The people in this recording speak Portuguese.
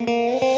Música